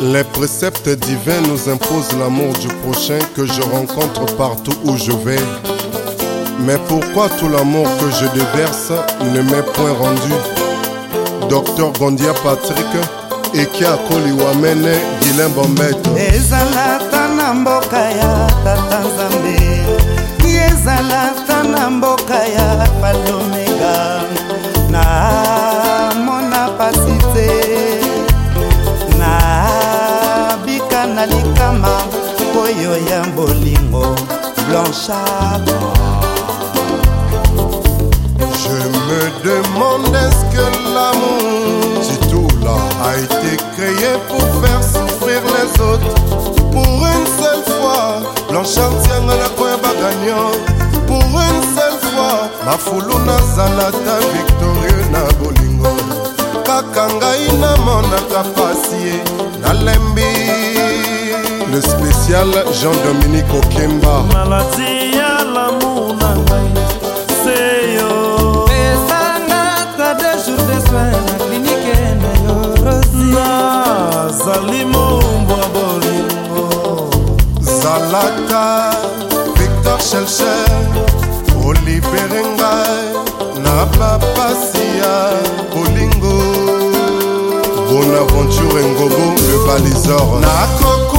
Les préceptes divins nous imposent l'amour du prochain que je rencontre partout où je vais. Mais pourquoi tout l'amour que je déverse ne m'est point rendu Docteur Gondia Patrick, et qui Guilhem gilembo oyo ya bolingo blanchard je me demande est-ce que l'amour si tout là a été créé pour faire souffrir les autres pour une seule fois blanchard tianga nakoyeba gagnon pour une seule fois mafulu nazalata victorieux na bolingo kaka ngai namonaka pasie nalembi le spécial jean-dominique okemba maladi ya lamu na ngai seyo esangaka de jour de soin na klinike na yo rosi nazali mombwa bolingo zalaka victor shelcher olibere ngai na bapasi ya bolingo bonaventure ngobo le balisor nakoki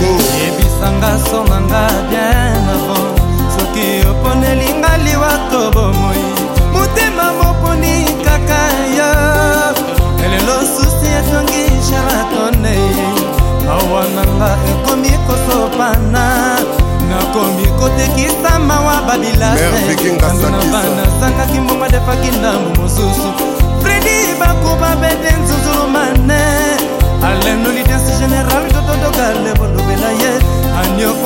bongo yebisanga sonanga bien avant soki oponelinga liwa to bomoi motema moponi kaka yo elelo susi etongi sharatone mawa nanga ekomi kosopana nakomi kotekisa mawa babilasebanasangaki mbongwa defaki ndambu mosusu fredi bakobabete nzuzulumane aleno lidensi général dododoga lebolobela ye anioka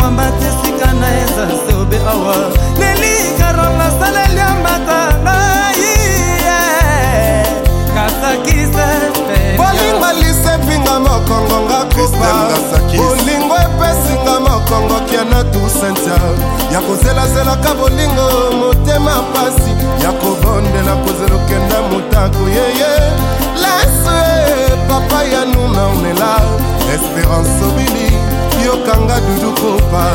dudu kopa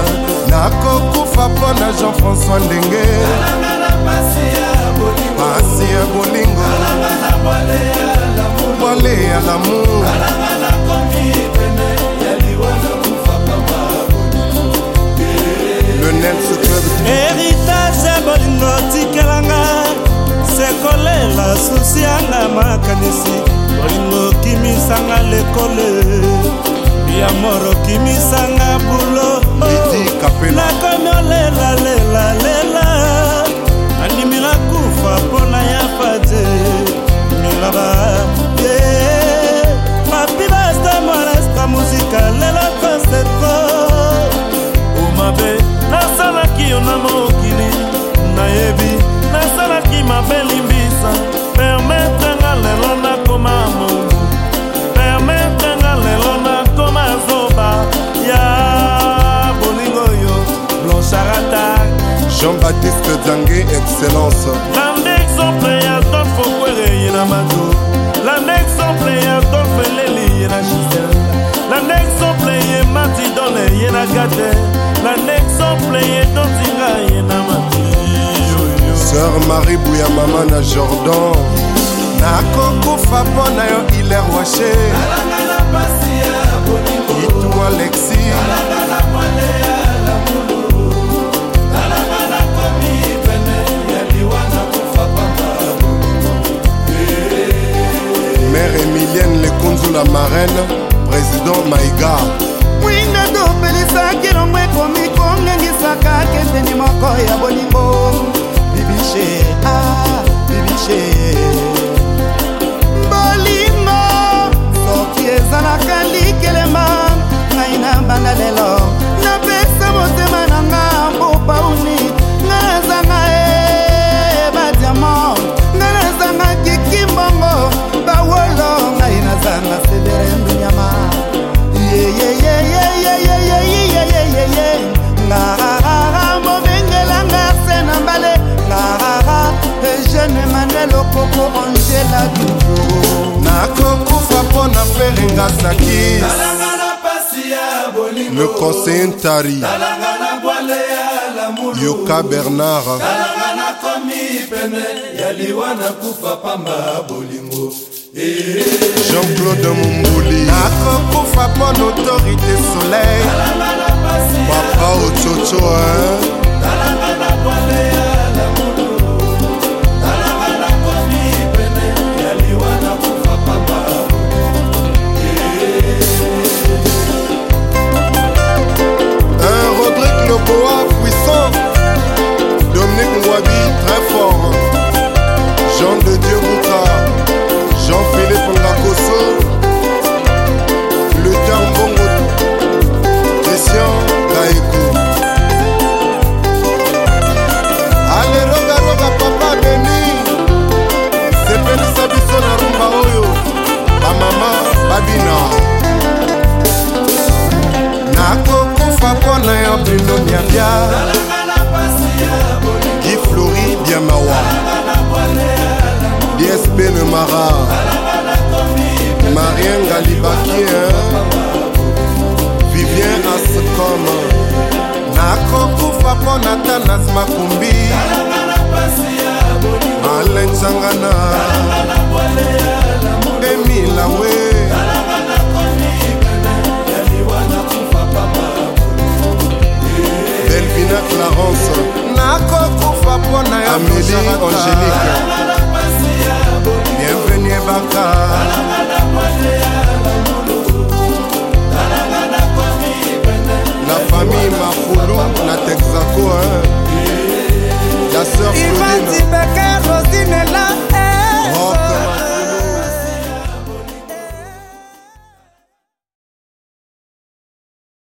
nakokufa mpo na jean-françois ndenge pasi ya bolingo bwale ya lamour héritage ya bolingo tikelanga sekolela susi yanga makanisi bolingo kimisanga lekole ya morokimisanga bulo oh. nakomi olela lela lela andimi nakufa mpo na ya pate milaba yeah. jean-baptiste diange excellence landa exemple ya adolfe okwere ye na mato landa exemple ya adolfe leli ye na gisel landa exemple ye matidone ye na gate landa exemple ye dotinga ye na matiyoyo sœur marie buya mama na jordan nakokufa mpo na yo iler washe itwa lexi la marraine président maiga winga topelisaki elongo ekomi kongengisaka kendeni moko ya bolingo bibishe a ah, bibishe emanuel okoko angela duvo nakokufa mpo na ferenga sakis le conseil ntari yoka bernard eh. jean-claude mombuli nakokufa mpo na autorité soleil papa ococo hein? bakie eh. vivien ascom nakokufa mpo na tanas makumbi alenjangana emilawe delvina clarence nakokufa mpo na ya ameli angélique bienvenu ebaka na famille